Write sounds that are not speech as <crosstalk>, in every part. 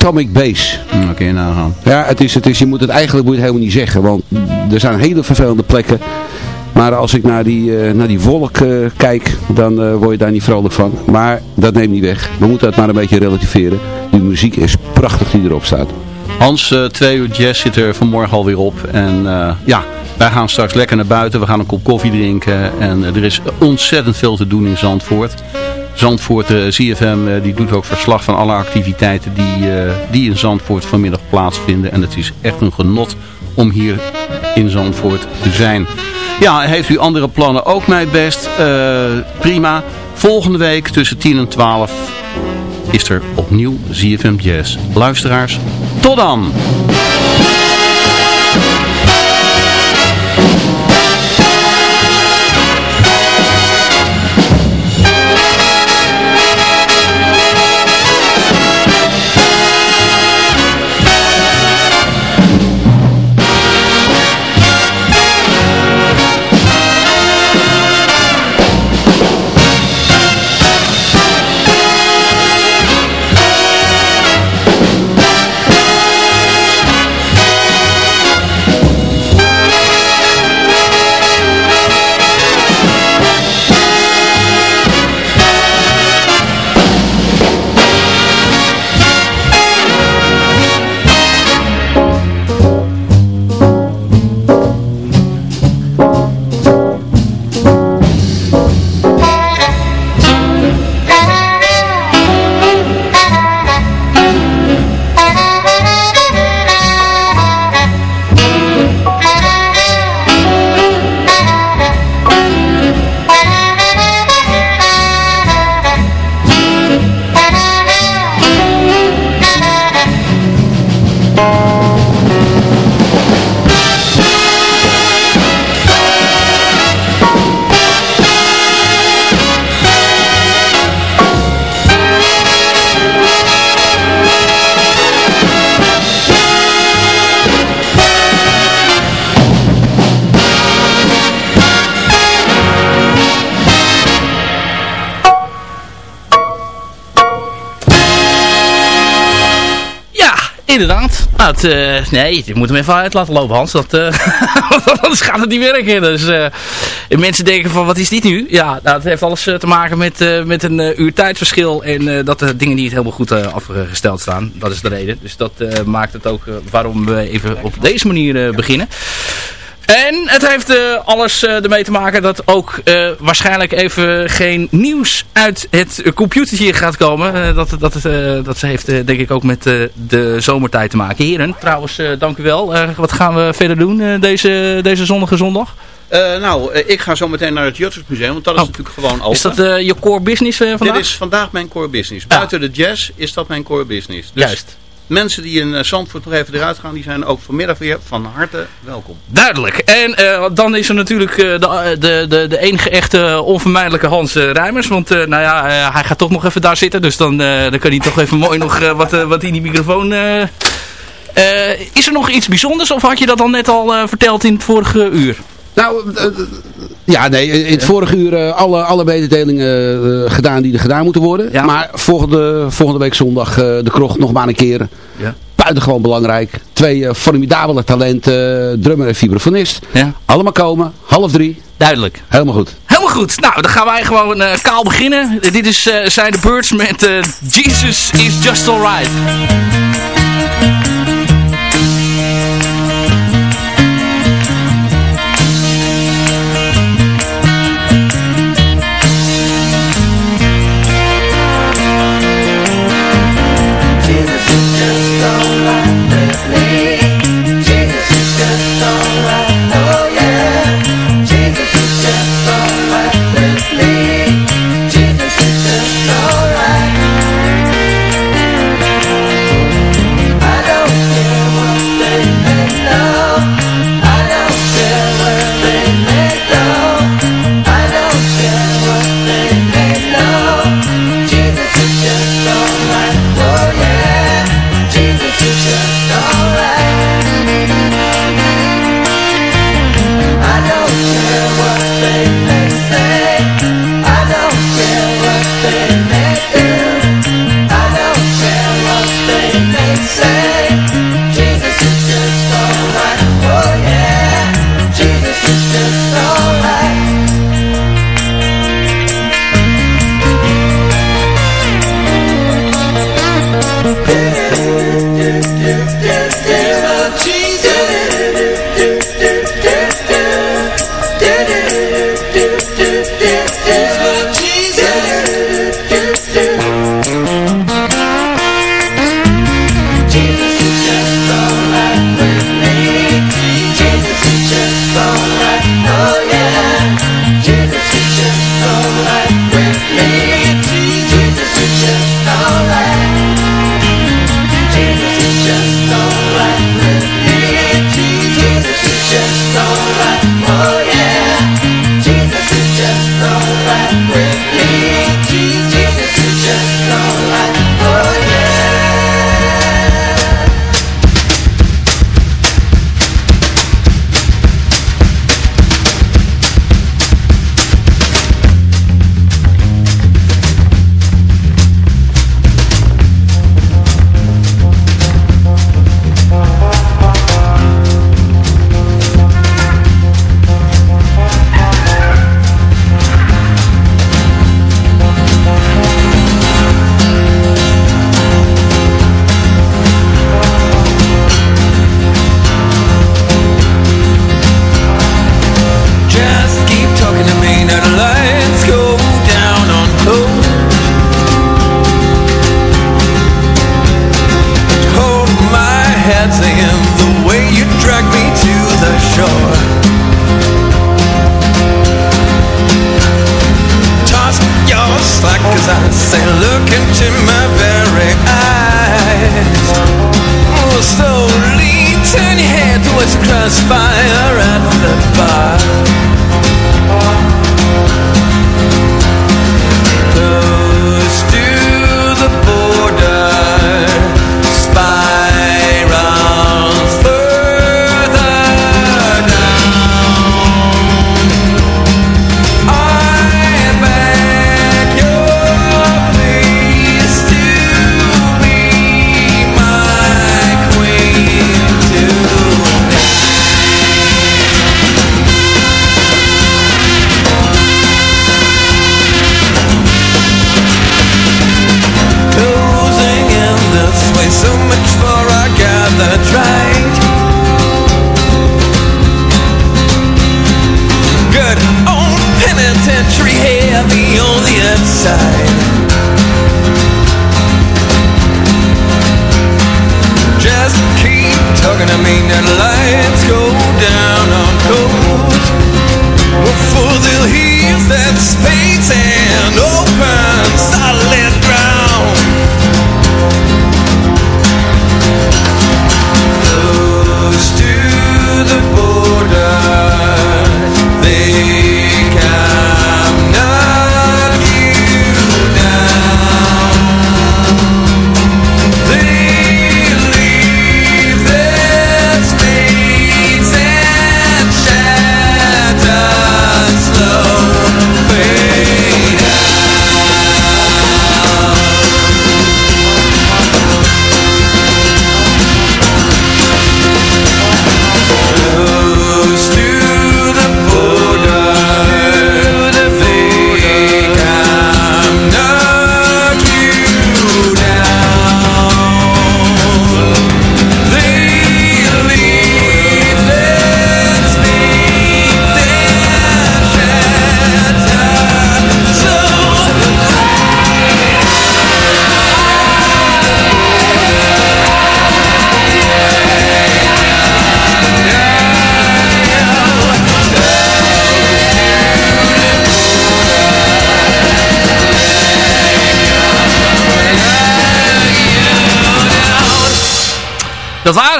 Atomic Base. Oké, okay, nou gaan. Ja, het is, het is, je moet het eigenlijk moet je het helemaal niet zeggen. Want er zijn hele vervelende plekken. Maar als ik naar die, uh, naar die wolk uh, kijk, dan uh, word je daar niet vrolijk van. Maar dat neemt niet weg. We moeten het maar een beetje relativeren. Die muziek is prachtig die erop staat. Hans, twee uur jazz zit er vanmorgen alweer op. En ja, wij gaan straks lekker naar buiten. We gaan een kop koffie drinken. En er is ontzettend veel te doen in Zandvoort. Zandvoort, uh, ZFM, uh, die doet ook verslag van alle activiteiten die, uh, die in Zandvoort vanmiddag plaatsvinden. En het is echt een genot om hier in Zandvoort te zijn. Ja, heeft u andere plannen ook mij best? prima. Volgende week tussen 10 en 12 is er opnieuw ZFM Jazz. Luisteraars, tot dan! Nou, uh, nee, je moet hem even uit laten lopen, Hans. Dat, uh, <laughs> anders gaat het niet werken. Dus uh, mensen denken van, wat is dit nu? Ja, nou, het heeft alles te maken met, met een uur tijdverschil. En dat de dingen niet helemaal goed afgesteld staan. Dat is de reden. Dus dat maakt het ook waarom we even op deze manier beginnen. En het heeft uh, alles uh, ermee te maken dat ook uh, waarschijnlijk even geen nieuws uit het computertje gaat komen. dat, dat, dat heeft denk ik ook met de zomertijd te maken. Heren, trouwens dank u wel. wat gaan we verder doen deze, deze zonnige zondag? nou, ik ga zo meteen naar het Museum, want dat is oh. natuurlijk gewoon open. Is dat je core business vandaag? Dit is vandaag mijn core business. Buiten de jazz is dat mijn core business. Dus Juist mensen die in eh, Zandvoort nog even eruit gaan, die zijn ook vanmiddag weer van harte welkom. Duidelijk. En uh, dan is er natuurlijk uh, de, de, de, de enige echte onvermijdelijke Hans Rijmers. Want nou ja, hij gaat toch nog even daar zitten. Dus dan, dan kan hij toch even mooi nog wat, wat in die microfoon... is er nog iets bijzonders of had je dat dan net al verteld in het vorige uur? Nou, ja, nee, in het vorige uur uh, alle, alle mededelingen gedaan die er gedaan moeten worden. Ja. Maar volgende, volgende week zondag de krocht nog maar een keer. Ja. Buitengewoon belangrijk. Twee formidabele talenten, drummer en vibrafonist. Ja. Allemaal komen, half drie. Duidelijk. Helemaal goed. Helemaal goed. Nou, dan gaan wij gewoon kaal beginnen. Dit is zijn de Birds met Jesus is Just Alright.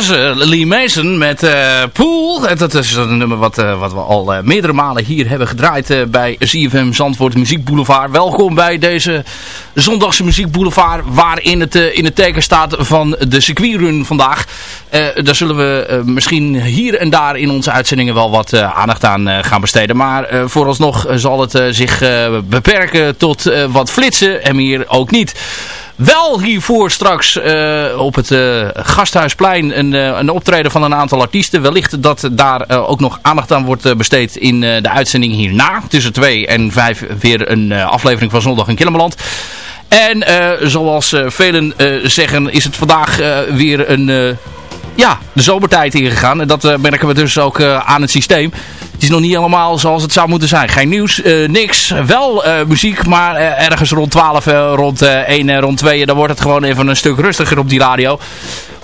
Lee Mason met uh, Pool. Dat is een nummer wat, uh, wat we al uh, meerdere malen hier hebben gedraaid bij CFM Zandvoort Muziek Boulevard. Welkom bij deze zondagse Muziek Boulevard waarin het in het teken staat van de circuitrun vandaag. daar zullen we misschien hier en daar in onze uitzendingen wel wat aandacht aan gaan besteden. Maar vooralsnog zal het zich beperken tot wat flitsen en meer ook niet. Wel hiervoor straks op het Gasthuisplein een, een optreden van een aantal artiesten. Wellicht dat daar ook nog aandacht aan wordt besteed in de uitzending hierna. Tussen twee en vijf weer een aflevering van Zondag in Killerland. En zoals velen zeggen is het vandaag weer een ja, de zomertijd ingegaan. En dat merken we dus ook aan het systeem. Het is nog niet helemaal zoals het zou moeten zijn. Geen nieuws, uh, niks. Wel muziek, maar ergens rond 12, rond 1, rond 2. Dan wordt het gewoon even een stuk rustiger op die radio.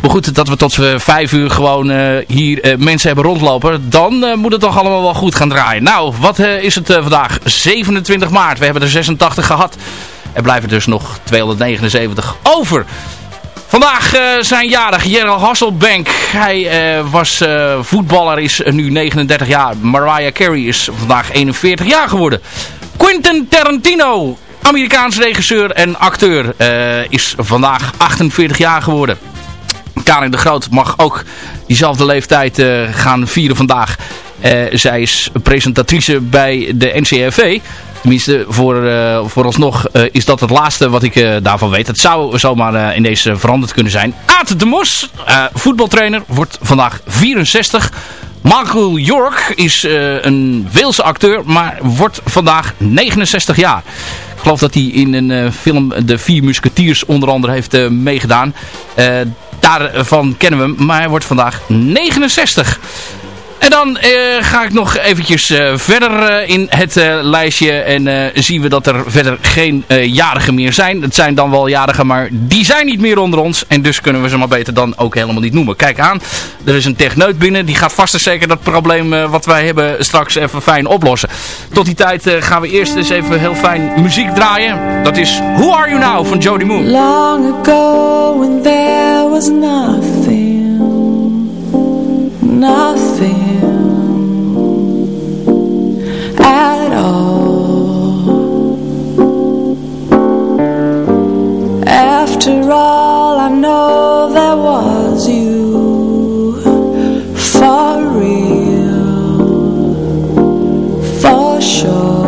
Maar goed, dat we tot 5 uur gewoon hier mensen hebben rondlopen. Dan moet het toch allemaal wel goed gaan draaien. Nou, wat is het vandaag? 27 maart. We hebben er 86 gehad. Er blijven dus nog 279 over. Vandaag uh, zijn jarig Gerald Hasselbank. Hij uh, was uh, voetballer, is nu 39 jaar. Mariah Carey is vandaag 41 jaar geworden. Quentin Tarantino, Amerikaans regisseur en acteur, is vandaag 48 jaar geworden. Karin de Groot mag ook diezelfde leeftijd gaan vieren vandaag. zij is presentatrice bij de NCRV. Tenminste, voor, uh, vooralsnog uh, is dat het laatste wat ik uh, daarvan weet. Het zou zomaar in deze veranderd kunnen zijn. Aad de Mos, voetbaltrainer, wordt vandaag 64. Michael York is een Weelse acteur, maar wordt vandaag 69 jaar. Ik geloof dat hij in een film De Vier Musketeers onder andere heeft meegedaan. daarvan kennen we hem, maar hij wordt vandaag 69. En dan uh, ga ik nog eventjes uh, verder uh, in het lijstje. En zien we dat er verder geen jarigen meer zijn. Het zijn dan wel jarigen, maar die zijn niet meer onder ons. En dus kunnen we ze maar beter dan ook helemaal niet noemen. Kijk aan, er is een techneut binnen. Die gaat vast en zeker dat probleem wat wij hebben straks even fijn oplossen. Tot die tijd gaan we eerst eens even heel fijn muziek draaien. Dat is Who Are You Now van Jody Moon. Long ago when there was nothing Nothing yo.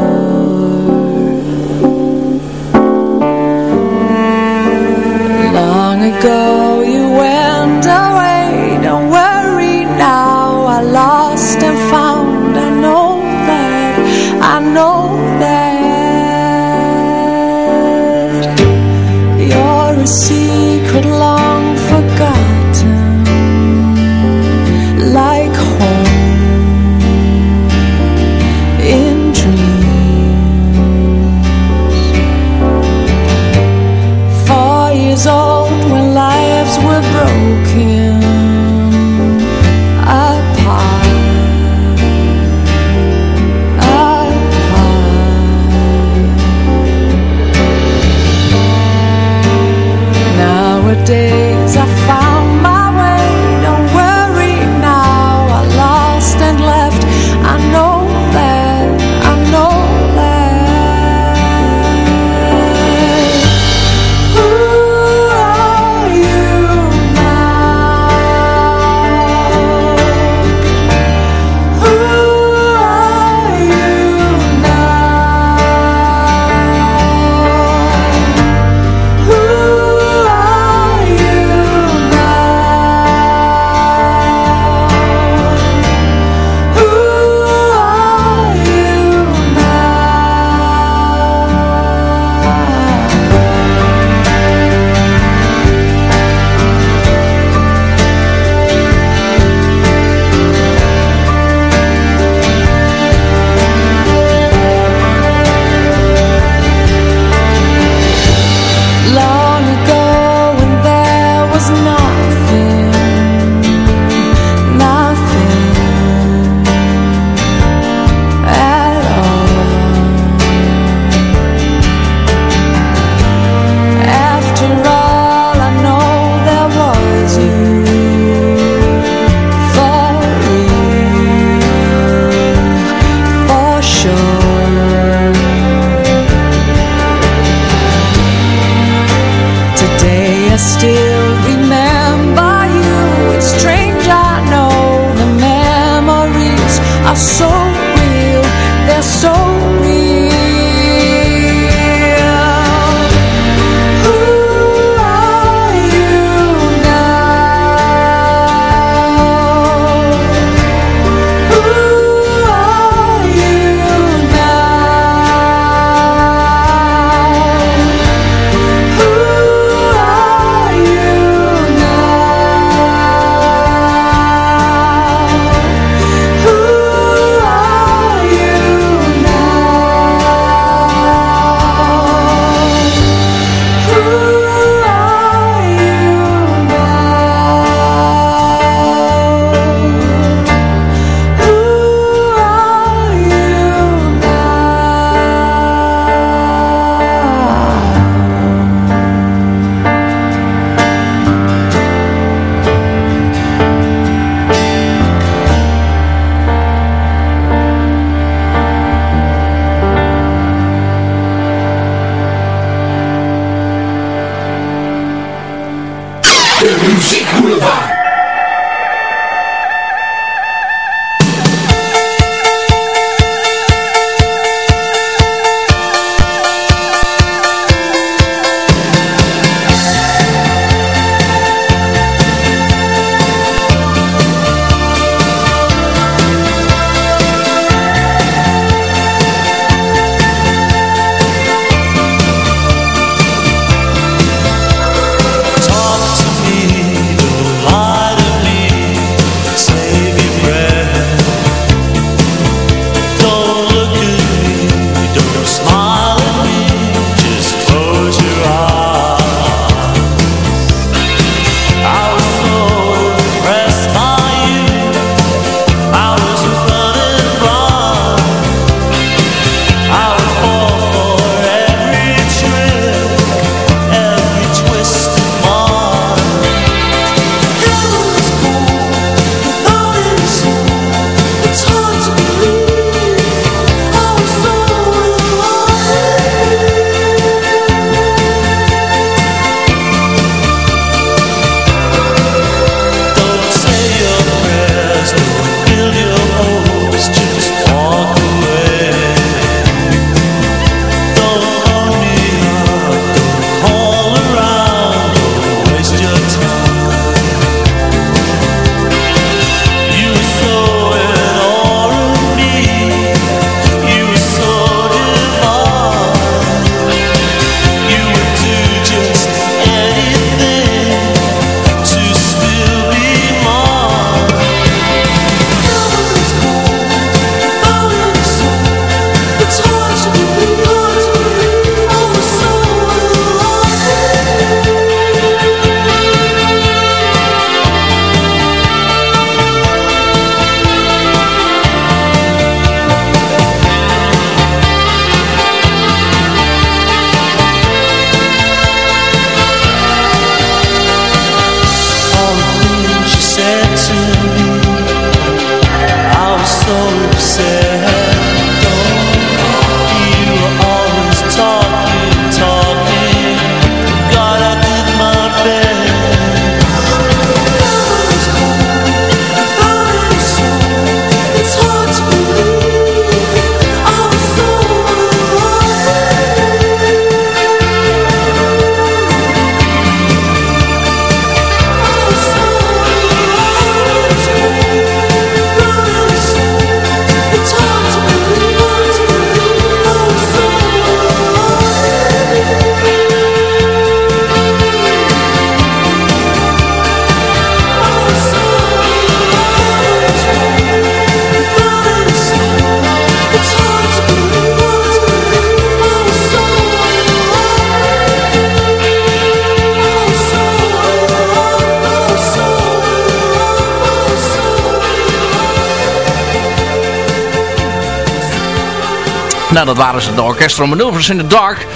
Nou, dat waren ze, de Orchestral Maneuvers in the Dark.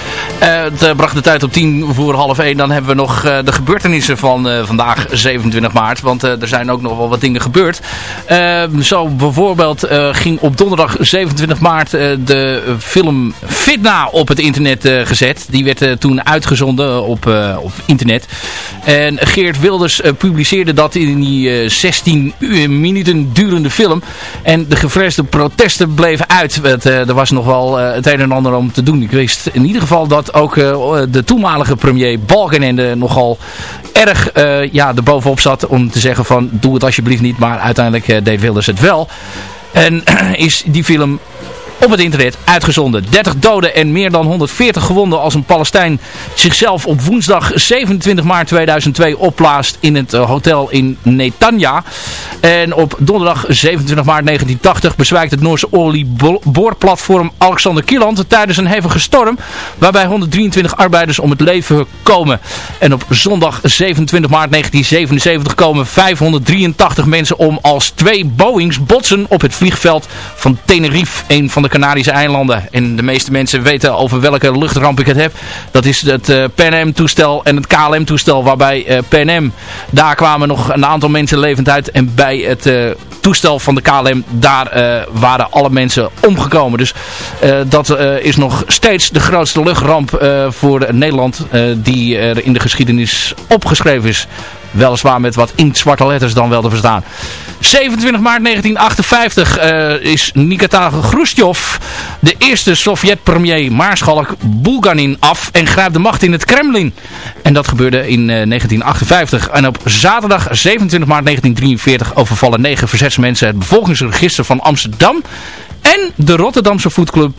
Uh, het uh, bracht de tijd op tien voor half één. Dan hebben we nog uh, de gebeurtenissen van vandaag 27 maart. Want er zijn ook nog wel wat dingen gebeurd. Zo bijvoorbeeld ging op donderdag 27 maart de film Fitna op het internet gezet. Die werd toen uitgezonden op, op internet. En Geert Wilders publiceerde dat in die 16 minuten durende film. En de gevreesde protesten bleven uit. Er was nog wel het een en ander om te doen. Ik wist in ieder geval dat ook de toenmalige premier Balkenende nogal erg uh, ja, erbovenop zat om te zeggen van doe het alsjeblieft niet. Maar uiteindelijk uh, deed Wilders het wel. En <clears throat> is die film op het internet uitgezonden. 30 doden en meer dan 140 gewonden als een Palestijn zichzelf op woensdag 27 maart 2002 opblaast in het eh, hotel in Netanya. En op donderdag 27 maart 1980 bezwijkt het Noorse olieboorplatform Alexander Kieland tijdens een hevige storm waarbij 123 arbeiders om het leven komen. En op zondag 27 maart 1977 komen 583 mensen om als twee Boeings botsen op het vliegveld van Tenerife, een van de Canarische eilanden. En de meeste mensen weten over welke luchtramp ik het heb. Dat is het uh, Pan Am toestel en het KLM toestel waarbij uh, Pan Am, daar kwamen nog een aantal mensen levend uit. En bij het uh, toestel van de KLM, daar waren alle mensen omgekomen. Dus dat is nog steeds de grootste luchtramp voor Nederland die er in de geschiedenis opgeschreven is. Weliswaar met wat in zwarte letters dan wel te verstaan. 27 maart 1958 uh, is Nikita Khrushchev, de eerste Sovjet-premier Maarschalk Bulganin af en grijpt de macht in het Kremlin. En dat gebeurde in uh, 1958. En op zaterdag 27 maart 1943 overvallen negen verzetsmensen het bevolkingsregister van Amsterdam. En de Rotterdamse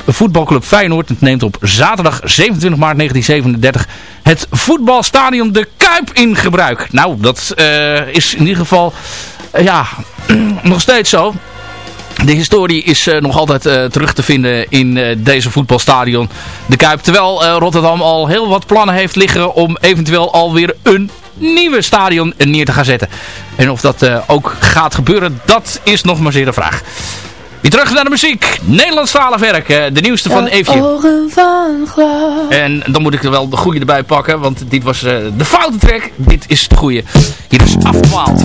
voetbalclub Feyenoord neemt op zaterdag 27 maart 1937 het voetbalstadion De Kuip in gebruik. Nou, dat uh, is in ieder geval ja, <clears throat> nog steeds zo. De historie is uh, nog altijd uh, terug te vinden in deze voetbalstadion De Kuip. Terwijl Rotterdam al heel wat plannen heeft liggen om eventueel alweer een nieuwe stadion neer te gaan zetten. En of dat ook gaat gebeuren, dat is nog maar zeer de vraag. Weer terug naar de muziek. Nederlandstalig werk. de nieuwste van Eefje. En dan moet ik er wel de goede erbij pakken. Want dit was de foute track. Dit is de goede. Hier is afdwaald.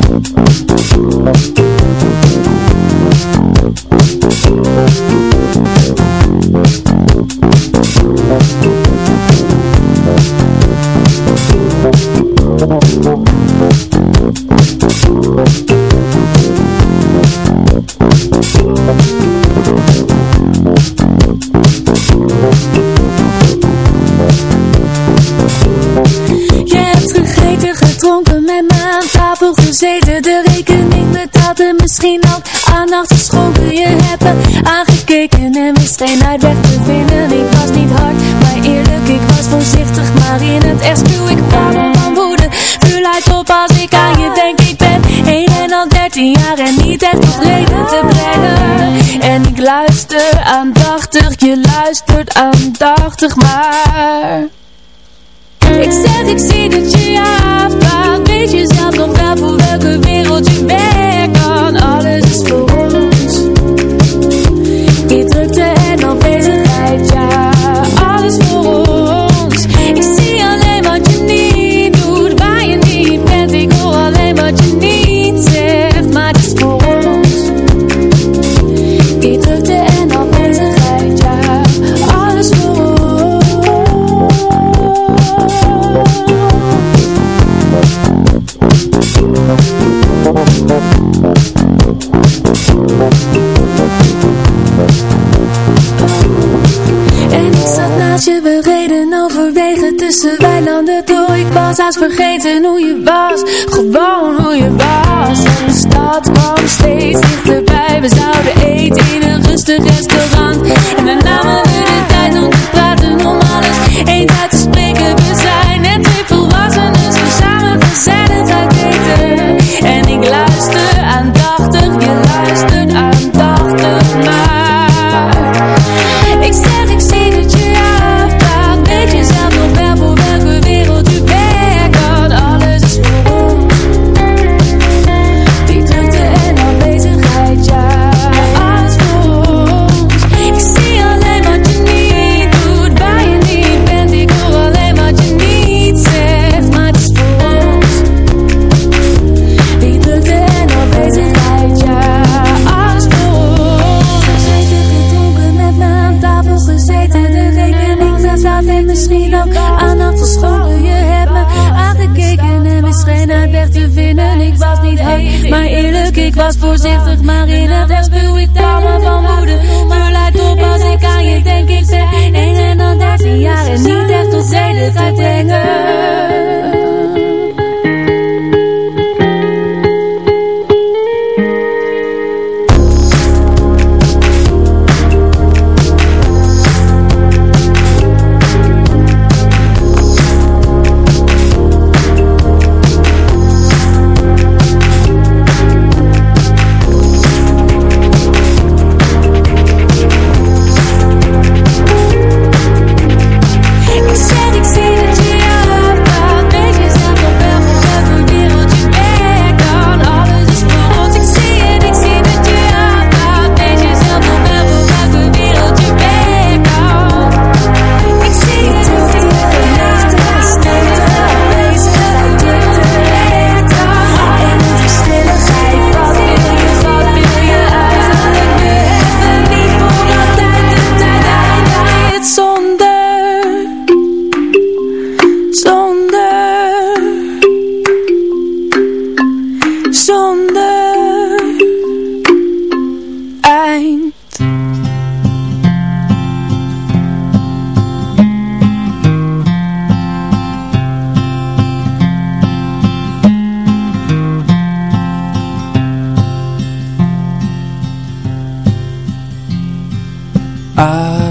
Gezeten, de rekening betaald en misschien ook aandacht geschonken. Je hebt me aangekeken en wist geen uitweg te vinden. Ik was niet hard, maar eerlijk, ik was voorzichtig, maar in het echt spuw ik paden 13 jaar en niet echt tot reden te brengen. En ik luister aandachtig, je luistert aandachtig maar. Ik zeg, ik zie dat je je afvraagt Weet je zelf nog wel voor welke wereld je werkt? Alles is voor En ik zat naast je, we reden overwegen tussen weilanden door. Ik was haast vergeten hoe je was, gewoon hoe je was. En de stad kwam steeds dichterbij We zouden eten in een rustig restaurant. En we namen we de tijd om te praten om alles. Eén uit te spreken, we zijn net twee volwassenen Zo samen, we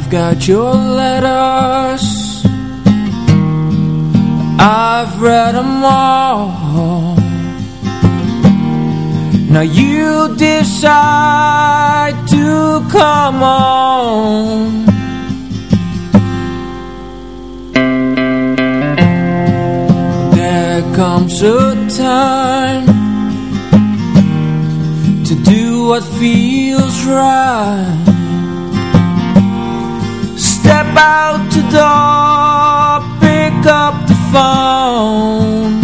I've got your letters. I've read them all. Now you decide to come on. There comes a time To do what feels right about to door Pick up the phone.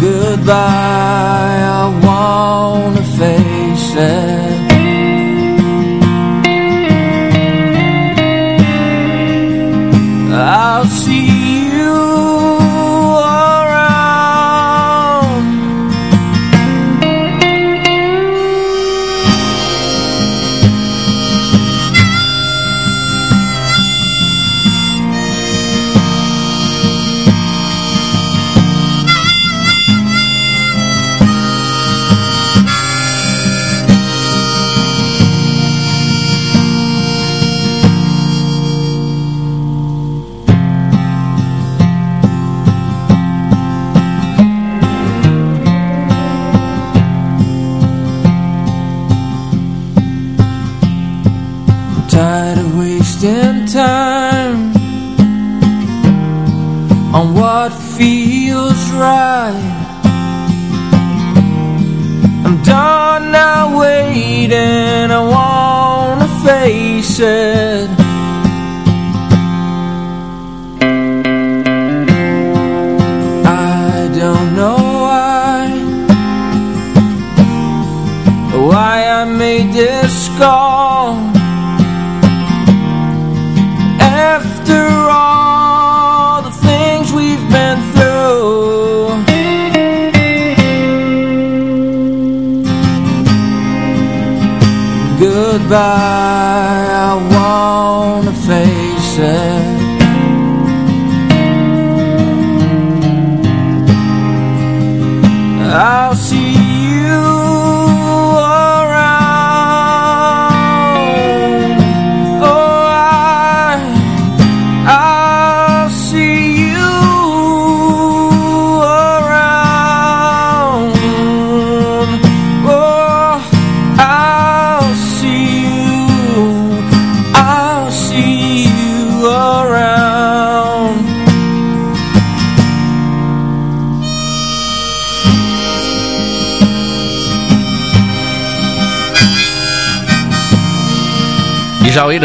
Goodbye, I wanna face it. I'll see zeg.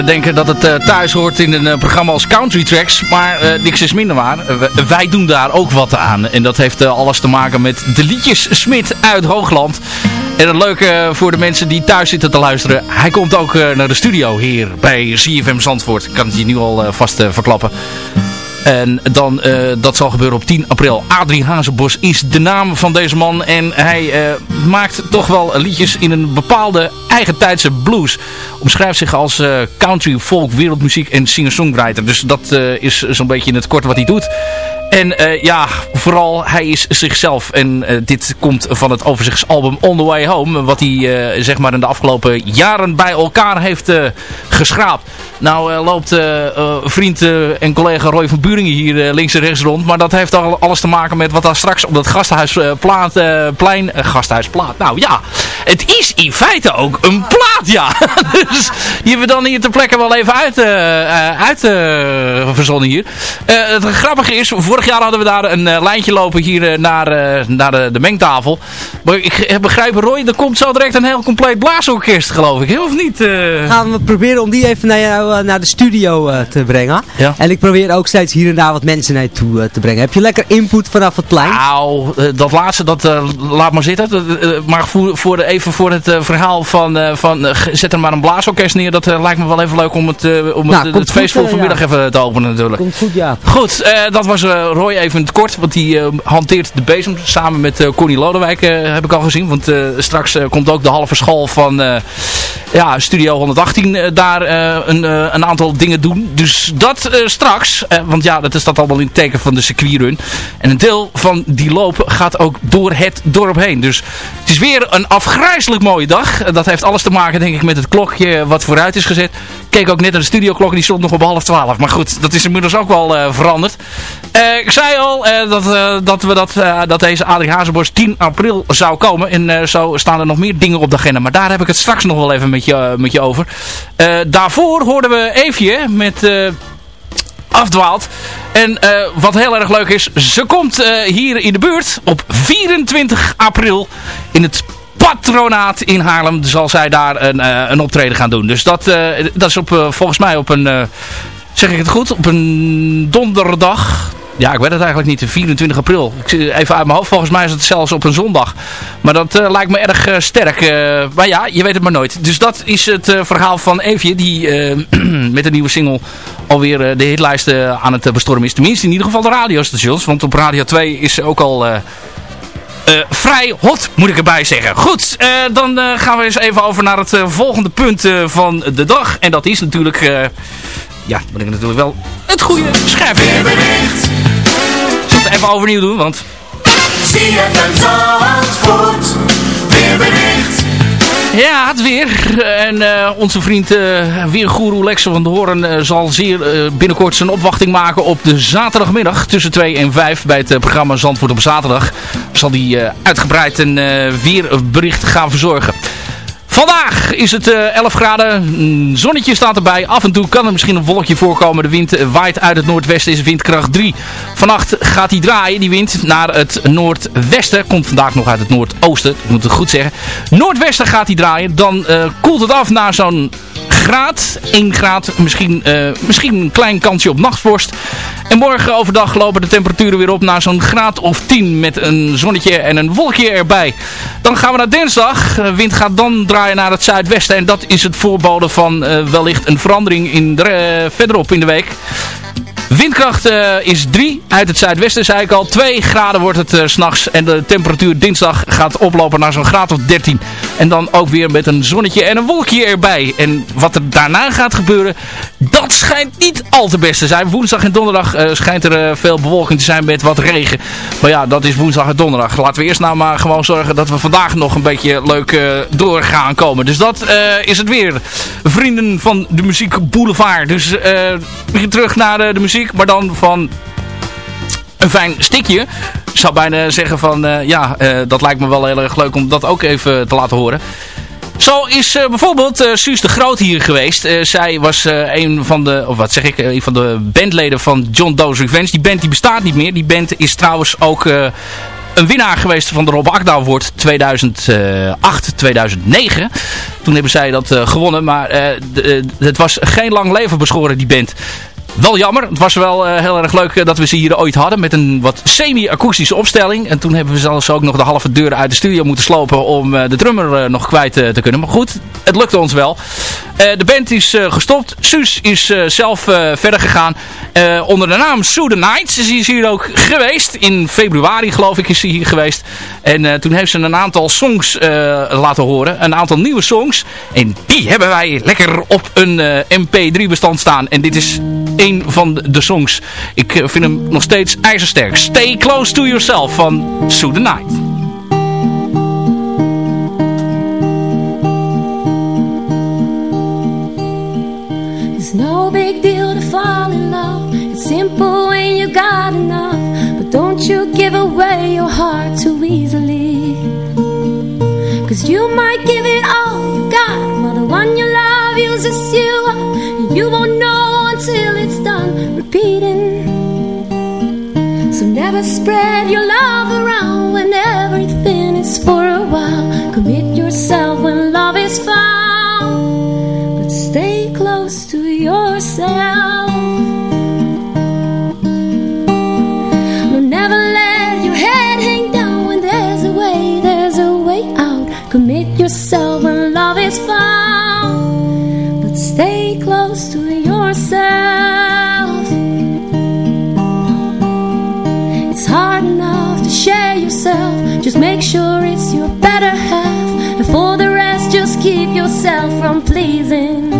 Denken dat het uh, thuis hoort in een uh, programma als Country Tracks. Maar uh, niks is minder waar. wij doen daar ook wat aan. En dat heeft alles te maken met de liedjes Smit uit Hoogland. En het leuke voor de mensen die thuis zitten te luisteren. Hij komt ook naar de studio hier bij CFM Zandvoort. Ik kan het je nu al vast verklappen. En dan, uh, dat zal gebeuren op 10 april. Adrie Hazenbos is de naam van deze man. En hij uh, maakt toch wel liedjes in een bepaalde eigentijdse blues. Omschrijft zich als uh, country, folk, wereldmuziek en singer-songwriter. Dus dat is zo'n beetje in het kort wat hij doet. En ja, vooral hij is zichzelf. En uh, dit komt van het overzichtsalbum On The Way Home. Wat hij uh, zeg maar in de afgelopen jaren bij elkaar heeft geschraapt. Nou loopt vriend en collega Roy van Buringen hier links en rechts rond. Maar dat heeft al alles te maken met wat daar straks op dat gasthuisplaat, plein... gasthuisplaat, nou ja. Het is in feite ook een plaat, ja. <laughs> dus hebben we dan hier ter plekke wel even uit, uit verzonnen hier. het grappige is, vorig jaar hadden we daar een uh, lijntje lopen hier uh, naar, uh, naar de, de, mengtafel. Maar ik begrijp Roy, er komt zo direct een heel compleet blaasorkest geloof ik, of niet? Gaan we proberen om die even naar, jou, naar de studio te brengen. Ja. En ik probeer ook steeds hier en daar wat mensen naartoe te brengen. Heb je lekker input vanaf het plein? Nou, dat laatste, dat laat maar zitten. maar voor, voor de, even voor het verhaal van, van zet er maar een blaasorkest neer. Dat lijkt me wel even leuk om het, om nou, het, het feest voor vanmiddag even te openen natuurlijk. Komt goed, ja. Goed, dat was Roy even in het kort, want die uh, hanteert de bezem samen met uh, Connie Lodewijk, uh, heb ik al gezien. Want straks komt ook de halve school van ja, Studio 118 daar een, een aantal dingen doen. Dus dat straks, want ja, dat is dat allemaal in het teken van de circuitrun. En een deel van die loop gaat ook door het dorp heen. Dus het is weer een afgrijzelijk mooie dag. Dat heeft alles te maken, denk ik, met het klokje wat vooruit is gezet. Keek ook net naar de studioklok, die stond nog op half twaalf. Maar goed, dat is inmiddels ook wel veranderd. ik zei al uh, dat, dat, we dat, dat deze Adrie Hazenbos 10 april zou komen. En zo staan er nog meer dingen op de agenda. Maar daar heb ik het straks nog wel even met je, met je over. daarvoor hoorden we Eefje met afdwaalt. En wat heel erg leuk is, ze komt hier in de buurt op 24 april in het patronaat in Haarlem. Zal zij daar een, een optreden gaan doen. Dus dat, dat is op, volgens mij op een, zeg ik het goed, op een donderdag ja, ik weet het eigenlijk niet. 24 april. Even uit mijn hoofd. Volgens mij is het zelfs op een zondag. Maar dat lijkt me erg sterk. Maar ja, je weet het maar nooit. Dus dat is het verhaal van Evie. Die <clears throat> met een nieuwe single alweer de hitlijsten aan het bestormen is. Tenminste in ieder geval de radiostations. Want op Radio 2 is ook al... vrij hot, moet ik erbij zeggen. Goed, dan gaan we eens even over naar het volgende punt van de dag. En dat is natuurlijk ja, moet ik natuurlijk wel het goede. Weerbericht. Ik zal het even overnieuw doen, want... CFM Zandvoort. Weerbericht. Ja, het weer. En uh, onze vriend uh, weergoeroe Lex van de Hoorn uh, zal zeer binnenkort zijn opwachting maken op de zaterdagmiddag tussen 2 en 5 bij het programma Zandvoort op zaterdag. Zal hij uitgebreid een weerbericht gaan verzorgen. Vandaag is het uh, 11 graden. zonnetje staat erbij. Af en toe kan er misschien een wolkje voorkomen. De wind waait uit het noordwesten. Is windkracht 3. Vannacht gaat hij draaien. Die wind naar het noordwesten. Komt vandaag nog uit het noordoosten. Ik moet het goed zeggen. Noordwesten gaat hij draaien. Dan uh, koelt het af naar zo'n graad. 1 graad. Misschien, uh, misschien een klein kansje op nachtvorst. En morgen overdag lopen de temperaturen weer op naar zo'n graad of 10 met een zonnetje en een wolkje erbij. Dan gaan we naar dinsdag. De wind gaat dan draaien naar het zuidwesten en dat is het voorbode van uh, wellicht een verandering in de, uh, verderop in de week. Windkracht uh, is 3 uit het zuidwesten, zei ik al. 2 graden wordt het uh, s'nachts en de temperatuur dinsdag gaat oplopen naar zo'n graad of 13. En dan ook weer met een zonnetje en een wolkje erbij. En wat er daarna gaat gebeuren, dat schijnt niet al te best te zijn. Woensdag en donderdag schijnt er veel bewolking te zijn met wat regen. Maar ja, dat is woensdag en donderdag. Laten we eerst nou maar gewoon zorgen dat we vandaag nog een beetje leuk door gaan komen. Dus dat is het weer. Vrienden van de Muziek Boulevard. Dus weer terug naar de muziek, maar dan van een fijn stikje. Ik zou bijna zeggen van, uh, ja, uh, dat lijkt me wel heel erg leuk om dat ook even te laten horen. Zo is uh, bijvoorbeeld Suus de Groot hier geweest. zij was een van de, of wat zeg ik, een van de bandleden van John Doe's Revenge. Die band die bestaat niet meer. Die band is trouwens ook een winnaar geweest van de Rob Akda Award 2008-2009. Toen hebben zij dat gewonnen, maar het was geen lang leven beschoren die band. Wel jammer. Het was wel uh, heel erg leuk eh, dat we ze hier ooit hadden. Met een wat semi-akoestische opstelling. En toen hebben we zelfs ook nog de halve deur uit de studio moeten slopen. Om uh, de drummer nog kwijt te kunnen. Maar goed, het lukte ons wel. de band is gestopt. Suus is zelf verder gegaan. onder de naam Sue the Nights. Ze is hier ook geweest. In februari geloof ik is ze hier geweest. En toen heeft ze een aantal songs laten horen. Een aantal nieuwe songs. En die hebben wij lekker op een mp3 bestand staan. En dit is een van de songs. Ik eh, vind hem nog steeds ijzersterk. Stay Close to Yourself van Sue the Night. It's no big deal to fall in love. It's simple when you got enough. But don't you give away your heart too easily. Cause you might give it Spread your love around when everything is for a while. Commit yourself when love is found, pleasing.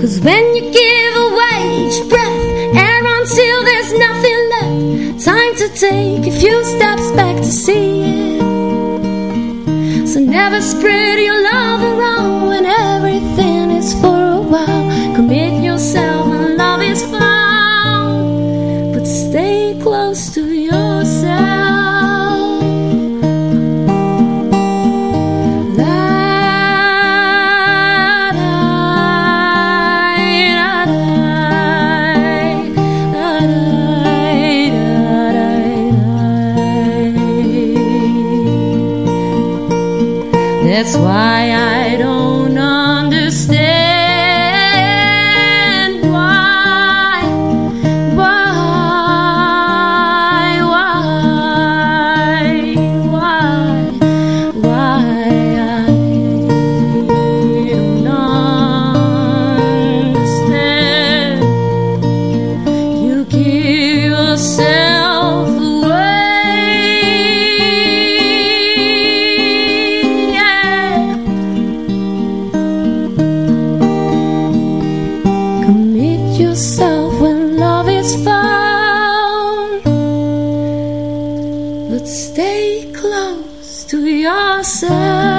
Cause when you give away each breath, air until there's nothing left. Time to take a few steps back to see it. So never spread your love around when everything stay close to yourself.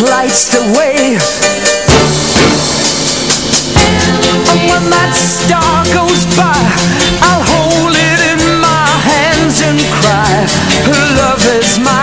Lights the way. And when that star goes by I'll hold it in my hands and cry Her love is mine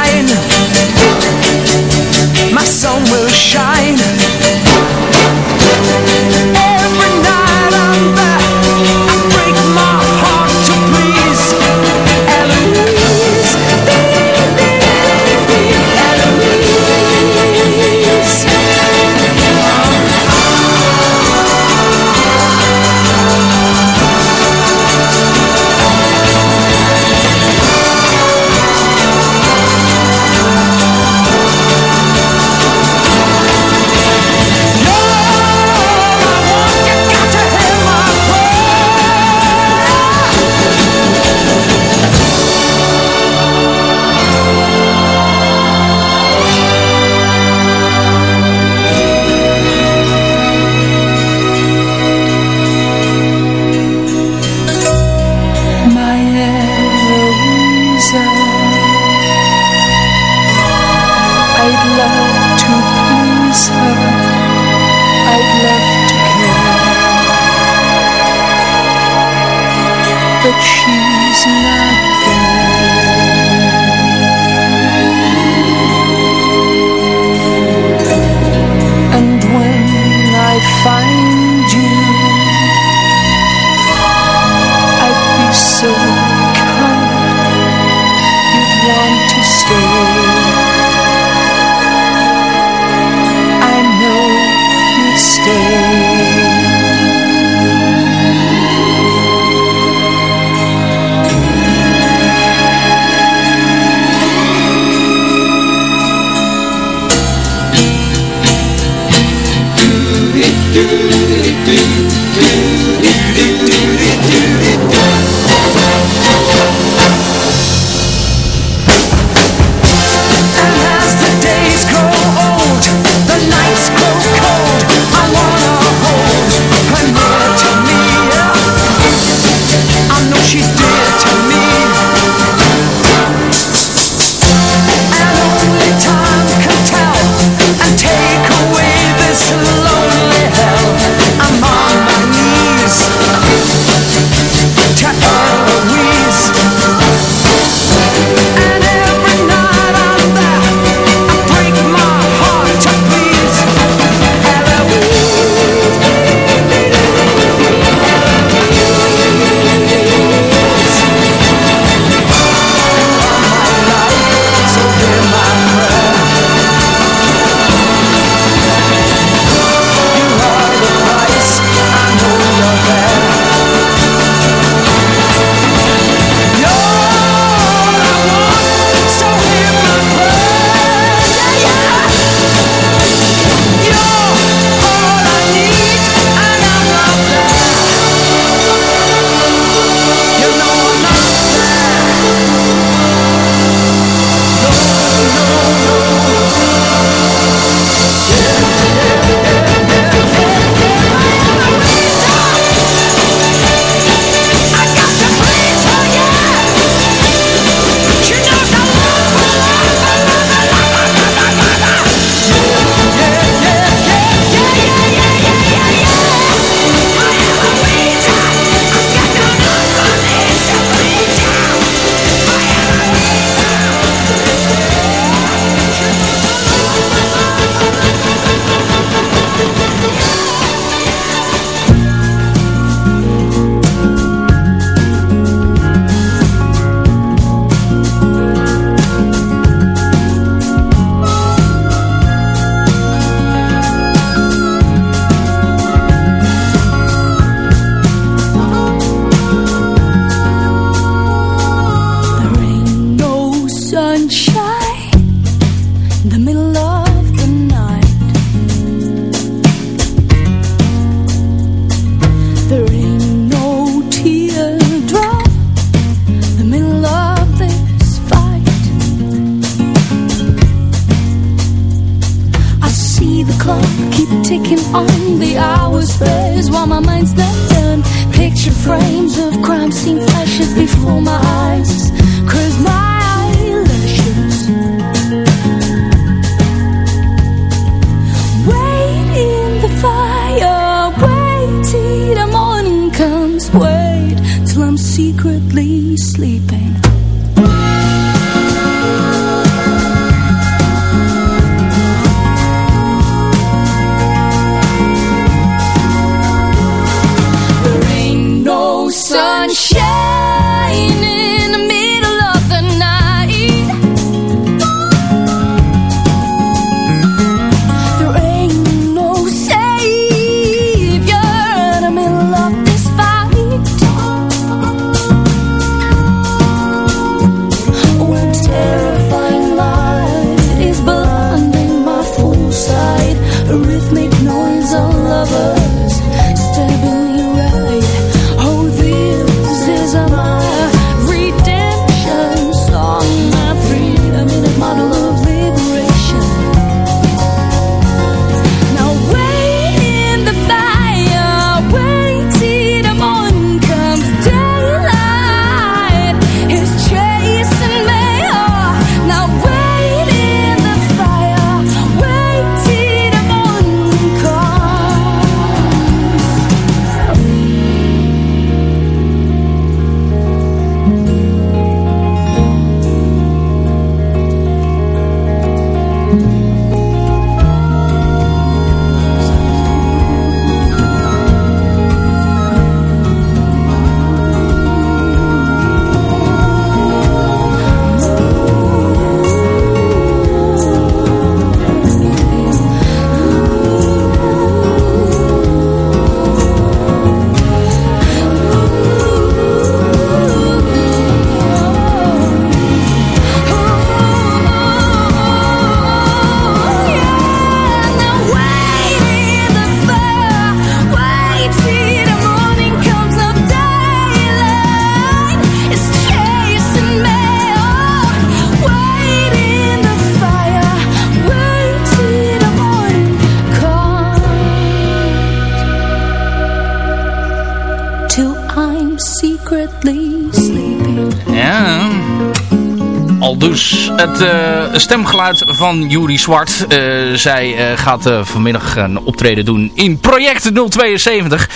het eh, stemgeluid van Juri Zwart. Eh, zij eh, gaat vanmiddag een optreden doen in Project 072.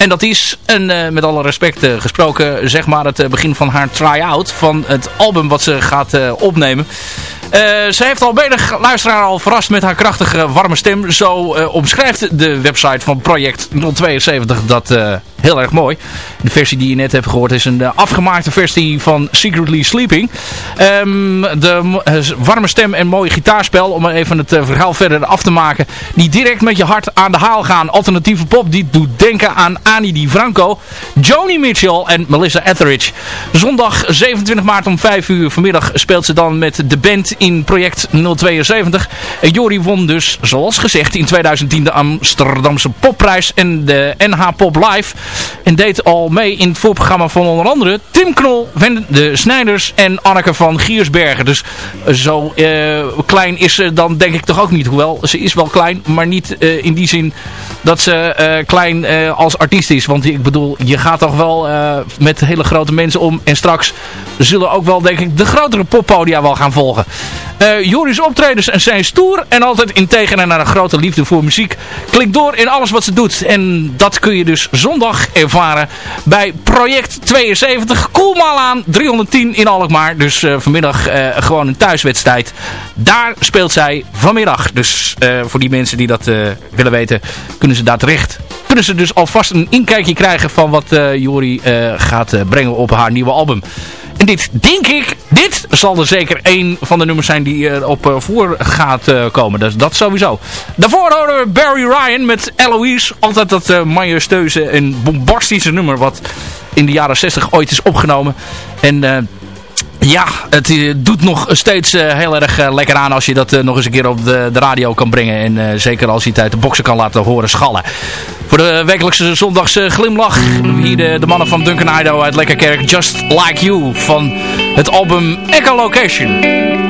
En dat is, een, eh, met alle respect eh, gesproken, zeg maar het eh, begin van haar try-out van het album wat ze gaat opnemen. Ze heeft al menig luisteraar al verrast met haar krachtige warme stem. Zo omschrijft de website van Project 072 dat heel erg mooi. De versie die je net hebt gehoord is een afgemaakte versie van Secretly Sleeping. Ehm, de warme stem en mooie gitaarspel, om even het verhaal verder af te maken, die direct met je hart aan de haal gaan. Alternatieve pop die doet denken aan Annie Di Franco, Joni Mitchell en Melissa Etheridge. Zondag 27 maart om 5 uur vanmiddag speelt ze dan met de band in project 072. En Jori won dus, zoals gezegd, in 2010 de Amsterdamse Popprijs en de NH Pop Live. En deed al mee in het voorprogramma van onder andere Tim Knol, Wende de Snijders en Anneke van Giersbergen. Dus zo eh, klein is ze dan denk ik toch ook niet. Hoewel, ze is wel klein, maar niet eh, in die zin dat ze eh, klein als artiest Want ik bedoel, je gaat toch wel eh, met hele grote mensen om. En straks zullen ook wel, denk ik, de grotere poppodia wel gaan volgen. Eh Joris optredens zijn stoer en altijd integer naar een grote liefde voor muziek. Klik door in alles wat ze doet. En dat kun je dus zondag ervaren bij Project 72. Koelmalaan 310 in Alkmaar. Dus eh, vanmiddag gewoon een thuiswedstrijd. Daar speelt zij vanmiddag. Dus voor die mensen die dat willen weten, kunnen ze daar terecht. Kunnen ze dus alvast een inkijkje krijgen van wat eh Jori eh, gaat eh, brengen op haar nieuwe album. En dit, denk ik, dit zal er zeker één van de nummers zijn die erop op voor gaat komen. Dus dat sowieso. Daarvoor horen we Barry Ryan met Eloise. Altijd dat uh, majestueuze en bombastische nummer wat in de jaren 60 ooit is opgenomen. En... ja, het eh, doet nog steeds eh, heel erg eh, lekker aan als je dat nog eens een keer op de, radio kan brengen. En zeker als je het uit de boksen kan laten horen schallen. Voor de wekelijkse zondagse glimlach. Hier de, mannen van Duncan Idaho uit Lekkerkerk. Just Like You van het album Echolocation. pass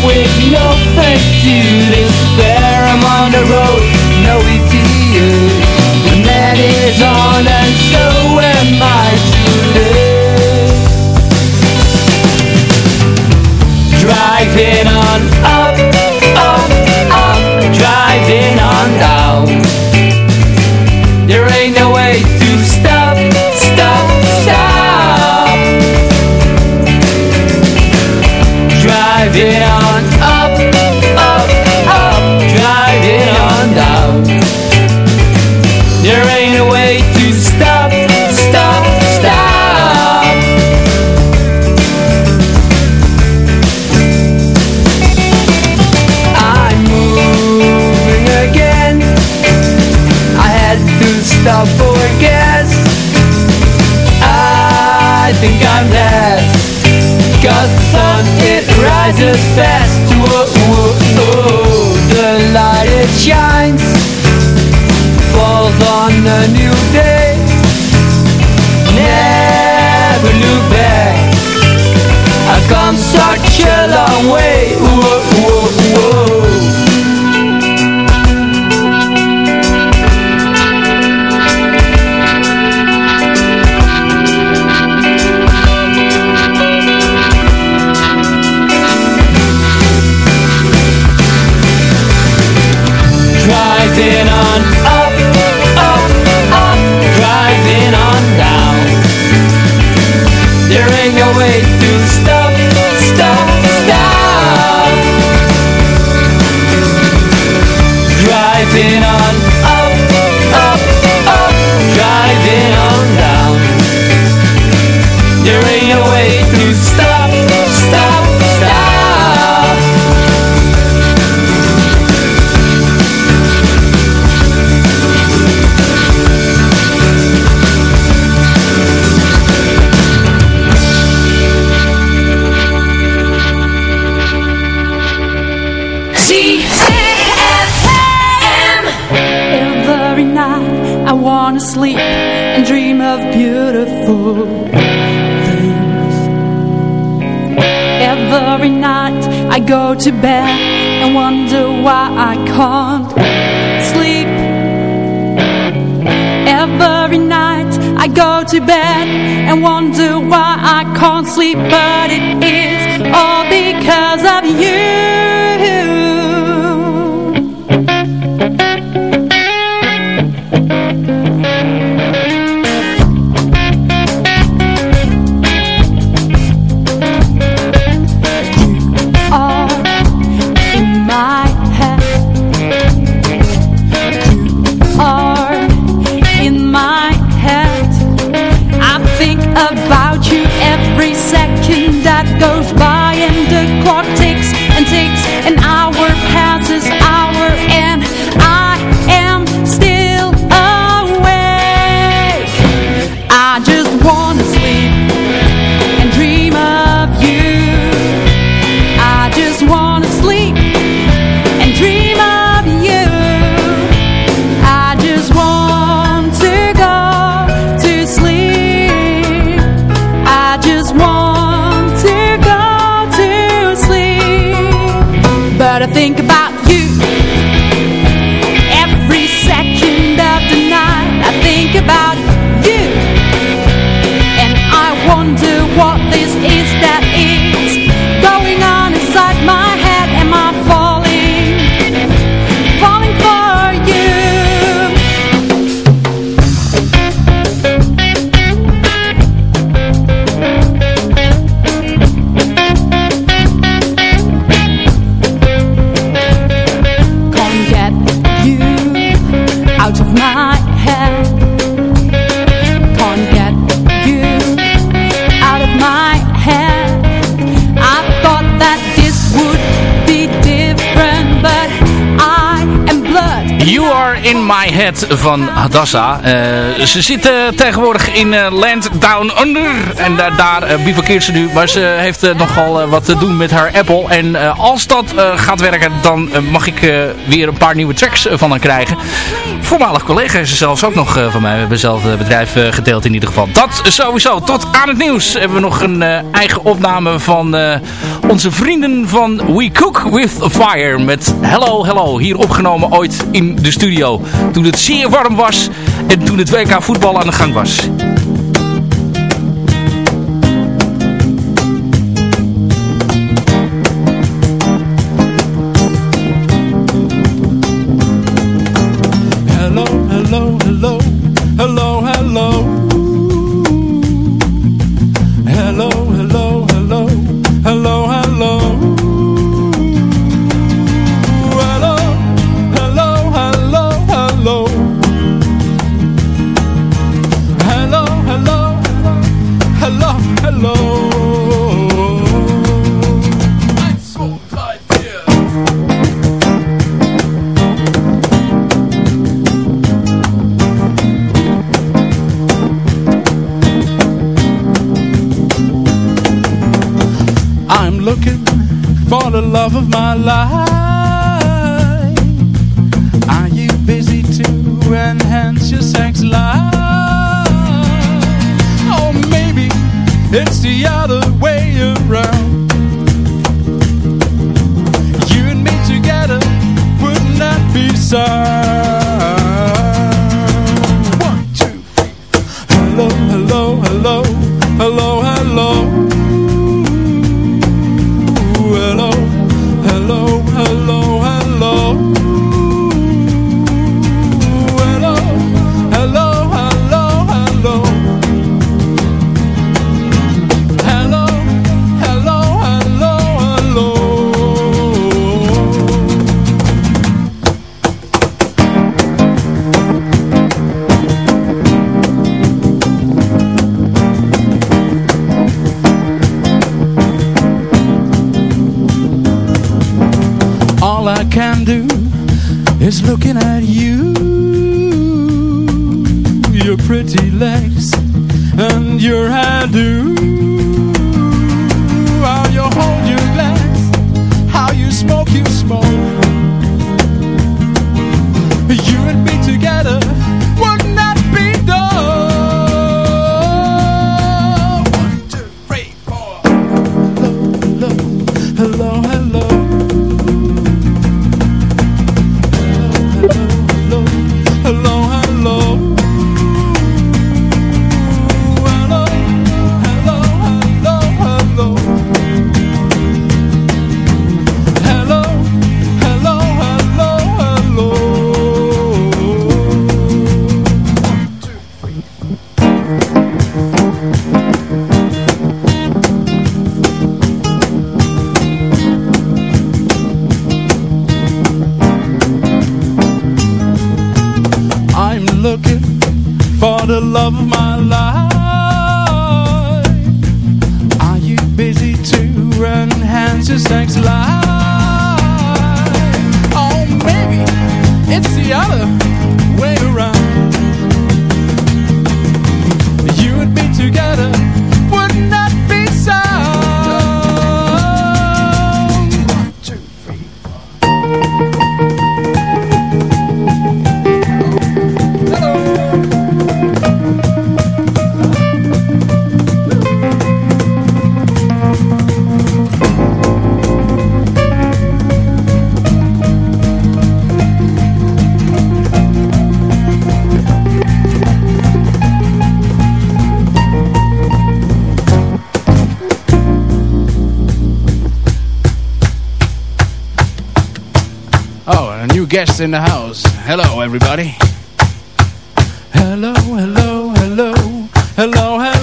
to despair I'm on the road, no idiot The net is on and so am I today Driving on up, up, up Driving on down. There ain't no way to stop, stop, stop. Driving on to stop for gas I think I'm last Cause the sun, it rises fast to bed and wonder why I can't sleep. Every night I go to bed and wonder why I can't sleep, but it is all because of in my. Van Hadassa. ze zit tegenwoordig in Land Down Under. En daar, daar bivakkeert ze nu. Maar ze heeft nogal wat te doen met haar Apple. En als dat gaat werken, dan mag ik weer een paar nieuwe tracks van haar krijgen. Voormalig collega is ze zelfs ook nog van mij. We hebben zelf het bedrijf gedeeld in ieder geval. Dat sowieso. Tot aan het nieuws hebben we nog een eigen opname van onze vrienden van We Cook With Fire. Met Hello Hello. Hier opgenomen ooit in de studio. Toen het zeer warm was en toen het WK voetbal aan de gang was. just thanks life. Oh, maybe it's the other way around. You and me together. Guests in the house. Hello, everybody. Hello, hello, hello, hello, hello.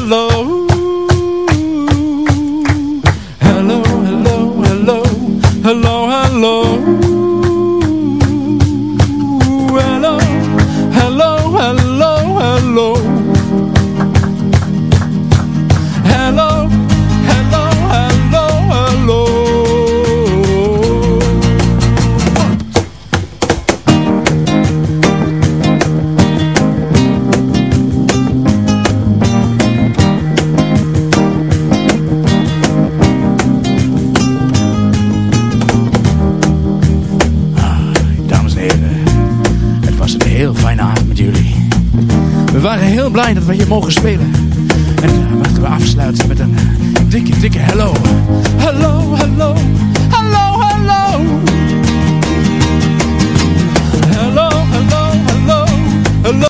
Dat we hier mogen spelen. En uh, we afsluiten met een dikke, dikke hello. Hello, hello,